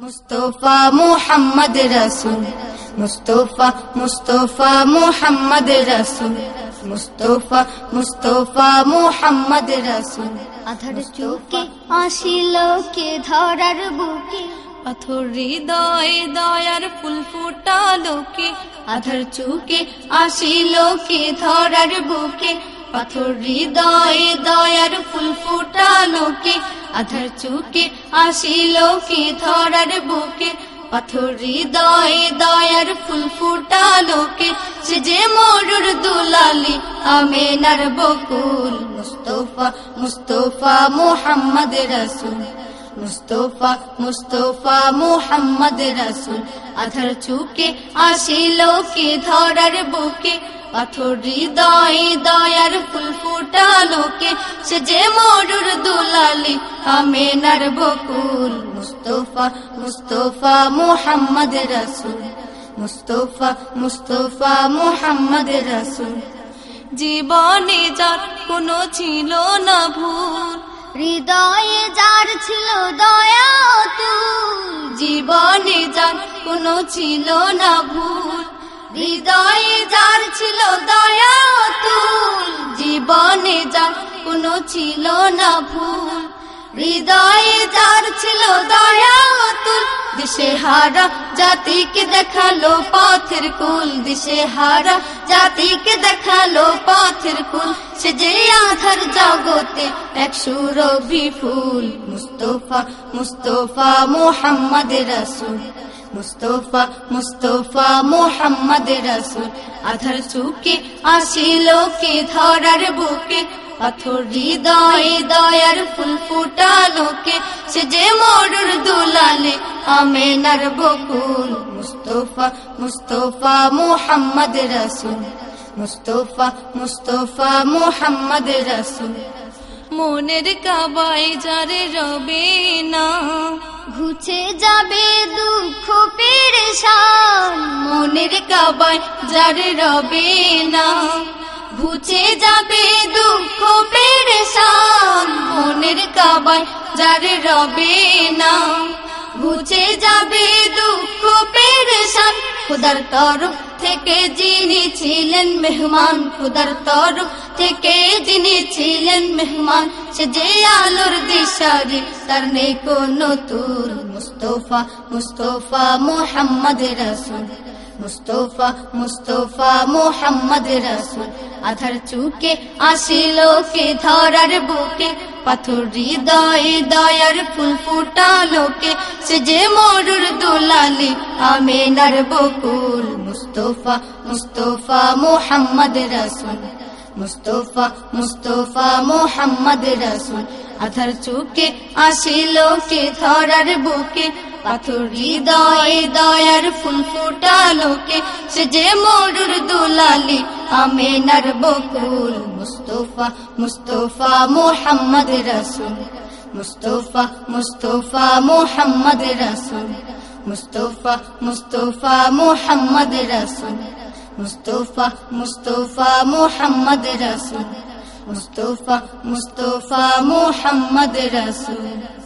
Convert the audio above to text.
মুস্তফা মুহাম্মদ রসুল মুস্তফা মুস্তফা মুহাম্মদ রসুল মুস্তফা মুস্তফা মুহাম্মদ রসুল। আধার চোখে আসিল কে ধরার বুকে। পাথর হৃদয় দয়ার ফুল ফুটালো কে? আধার চুকে আসিল কে ধরার বুকে। পাথর হৃদয় দয়ার ফুল ফুটালো কে? আধার চুকে আসিল কে ধরার বুকে? পাথর হৃদয় দয়ার ফুল ফুটালো কে? সে যে মরুর দুলালি আমেনার বকুল। মুস্তফা মুস্তফা মুহাম্মদ রসুল। মুস্তফা মুস্তফা মুহাম্মদ রসুল। আধার চুকে আসিল কে ধরার বুকে? পাথর হৃদয় দয়ার ফুল ফুটালো কে? সে যে মরুর দুলালি আমেনার বকুল। মুস্তফা মুস্তফা মুহাম্মদ রসুল। মুস্তফা মুস্তফা মুহাম্মদ রসুল। জীবনে যার কোনো ছিল না ভুল। হৃদয়ে যার ছিল দয়া তুল জীবনে যার কোনো ছিল না ভুল। হৃদয়ে যার ছিল দয়া তুল জীবনে যার কোনো ছিল না ভুল। হৃদয়ে যার ছিল দয়া তুল দিশে হারা জাতিকে দেখাল পথের কুল। দিশে হারা জাতিকে দেখাল পথের কুল। সে যে আধার জগতে এক সুরভি ফুল। মুস্তফা মুস্তফা মুহাম্মদ রসুল। মুস্তফা মুস্তফা মুহাম্মদ রসুল। আধার চুকে আসিল কে, ধরার বুকে। পাথর হৃদয়, দয়ার ফুল ফুটালো কে। সে যে মরুর দুলালে আমেনার বকুল। মুস্তফা মুস্তফা মুহাম্মদ রসুল। মুস্তফা মুস্তফা মুহাম্মদ রসুল। মনের কাবাই যারে রবে না। ঘুচে যাবে দুঃখ পেরেশান। মনের কাবায় যার রবে না। ভুচে যাবে দুঃখ পেরেশান। মনের কাবায় যার রবে না। ভুচে যাবে খুদার তরফ থেকে যিনি ছিলেন মেহমান, খুদার তরফ থেকে যিনি ছিলেন মেহমান, সে যে আলোর দিশারি, তার নেই কোনো তুল। মুস্তফা মুস্তফা মুহাম্মদ রসুল, মুস্তফা মুস্তফা মুহাম্মদ রসুল। আধার চুকে আসিল কে ধরার বুকে পাথর হৃদয় দয়ার ফুল ফুটালোকে সে যে মরুর দুলালি, আমেনার বকুল। মুস্তফা মুস্তফা মোহাম্মদ রসুন মুস্তফা মুস্তফা মোহাম্মদ রসুন আধার চুকে আসিল ধরার বুকে। পাথর হৃদয় দয়ার ফুল ফুটালো কে? সে যে মরুর দুলালি, আমেনার বকুল, মুস্তফা মুস্তফা মুহাম্মদ রসুল। মুস্তফা মুস্তফা মুহাম্মদ রসুল। মুস্তফা মুস্তফা মুহাম্মদ রসুল। মুস্তফা মুস্তফা মুহাম্মদ রসুল। মুস্তফা মুস্তফা মুহাম্মদ রসুল।